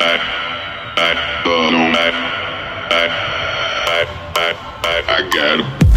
I, got him.